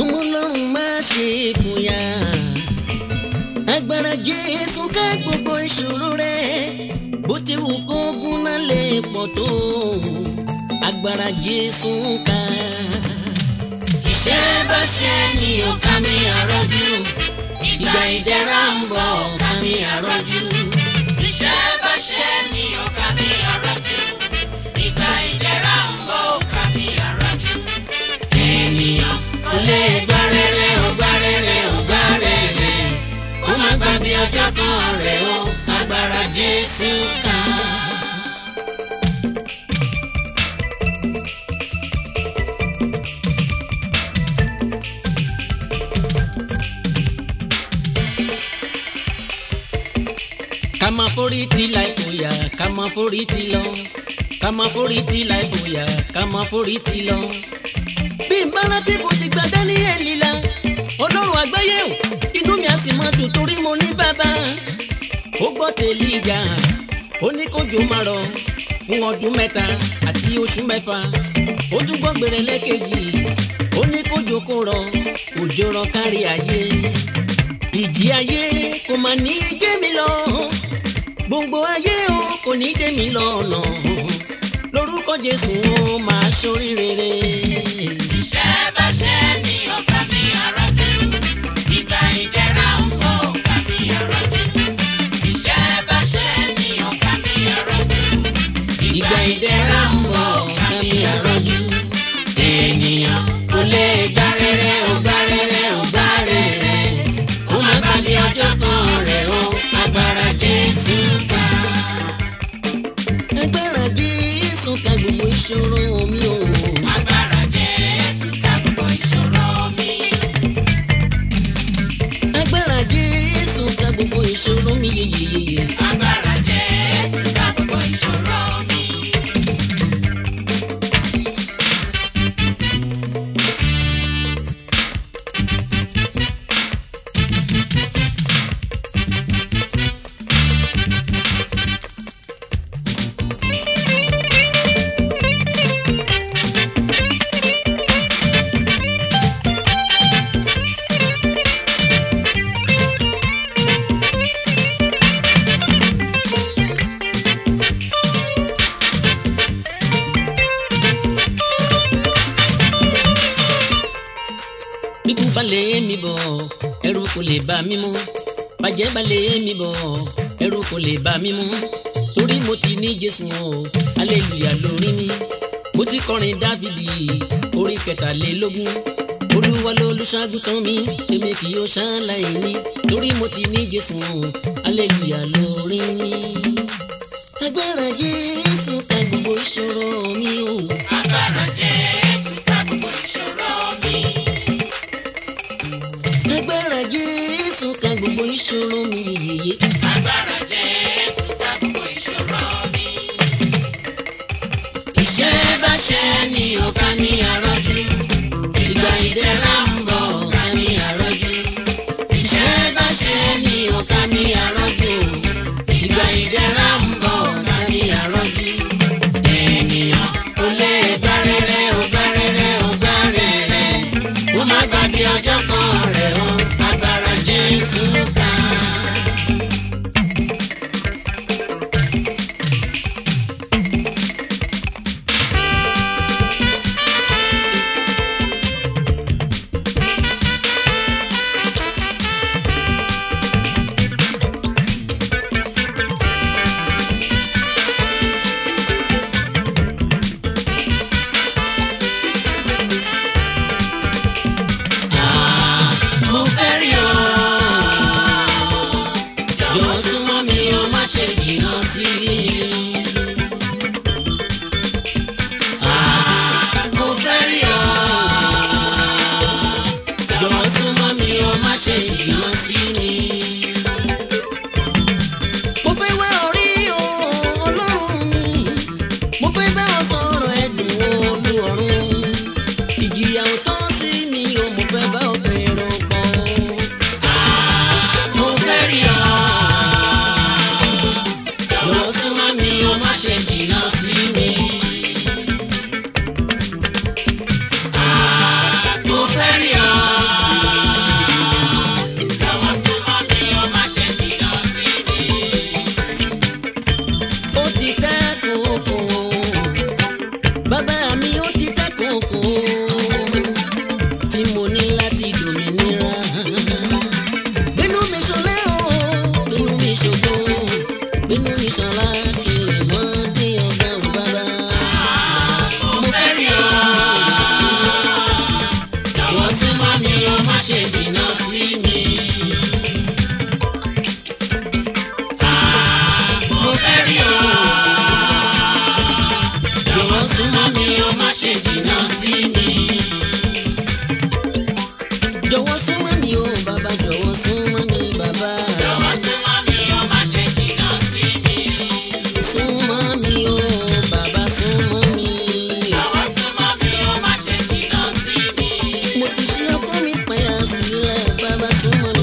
ọmọ ọlọ́run má ṣe fòyà agbára jésù ká gbogbo ìṣòro rẹ bó ti wù kó gún lè pọ̀ tó agbára jésù ká. ìṣẹ́ bá ṣe ni ọ̀ka mi àrọ́jú ìgbà ìdẹ̀ra ń bọ̀ ọ̀ka mi àrọ́jú. ìṣẹ́ bá ṣe. lè gbá rere o gbá rere ò gbá rere o má gbà bí ọjọ́ kan rẹ̀ ó agbára Jésù kan. ká máa forí ti láì fòyà ká máa ti lọ ká máa ti láì fòyà ká máa ti lọ alternative ti gba Daniel la ọlọ́run àgbáyé o inú mi á sì mọ dùn torí mo ní bàbá ó gbọ́ tèlé ìjà ó ní kójú máa rọ fún ọdún mẹ́ta àti oṣù mẹ́fà ó tún gbọ́ gbèrè lẹ́kẹ̀jì ó ní kójú kó rọ òjò rọ kárí ayé ìjì ayé kò mà ní gbé mi lọ gbogbo ayé o kò ní dé mi lọ́nà lórúkọ Jésù ó máa ṣoríire. Shabbat. ṣòro mi yeyeyeye. lè bá mi mú bàjẹ́ bá lè mi bọ̀ ẹ̀rù kò lè bá mi mú torí mo ti ní Jésù o aleluya lórí mi mo ti kọrin Dáfídì orí kẹtàlélógún olúwa lolùṣàgùtàn mi èmi kì yóò ṣàlàyé ní torí mo ti ní Jésù o aleluya lórí mi agbára Jésù ta gbogbo ìṣòro mi o. agbára Jésù. ìṣòro mi yìí. agbára Jésù pa gbogbo ìṣòro mi. ìṣe bá ṣe ni ọ̀kan ní ara. too much.